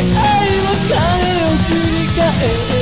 愛は彼を振り返す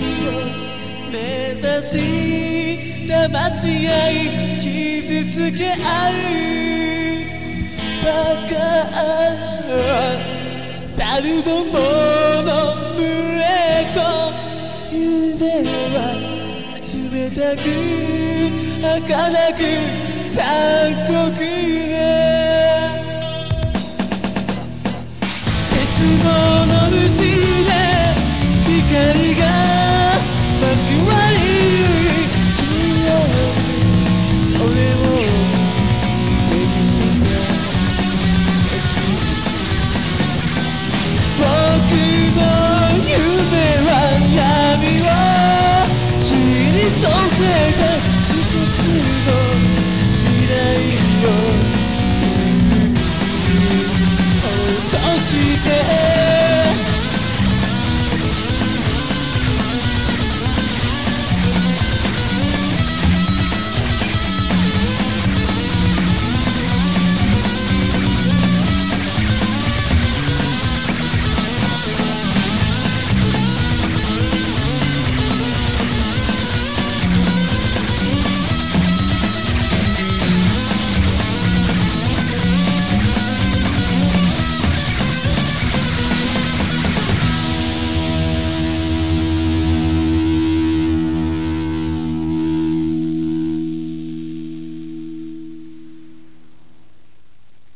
を目指し騙し合い傷つけ合う。バカ去るどもの群れと夢は冷たく儚く残酷。